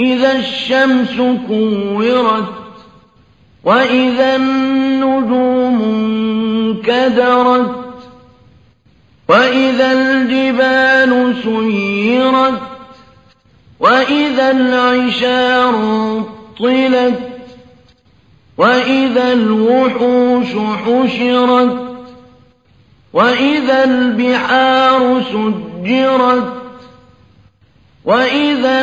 إِذَا الشَّمْسُ كُوِّرَتْ وَإِذَا النُّجُومُ انكَدَرَتْ وَإِذَا الْجِبَالُ سُيِّرَتْ وَإِذَا الْعِشَارُ عُطِّلَتْ وَإِذَا الْوُحُوشُ حُشِرَتْ وَإِذَا الْبِحَارُ سُجِّرَتْ وَإِذَا